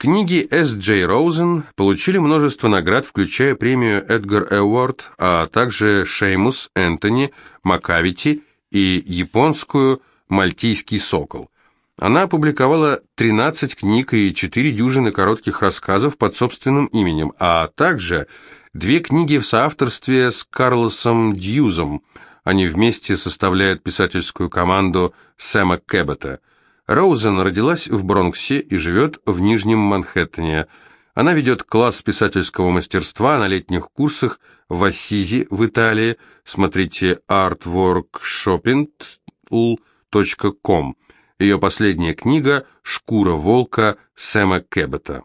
Книги С. Джей Роузен получили множество наград, включая премию Эдгар Эуард, а также Шеймус, Энтони, Макавити и японскую «Мальтийский сокол». Она опубликовала 13 книг и 4 дюжины коротких рассказов под собственным именем, а также две книги в соавторстве с Карлосом Дьюзом. Они вместе составляют писательскую команду Сэма Кэббета – Роузен родилась в Бронксе и живет в Нижнем Манхэттене. Она ведет класс писательского мастерства на летних курсах в Ассизи в Италии. Смотрите artworkshopping.com. Ее последняя книга «Шкура волка» Сэма Кэббета.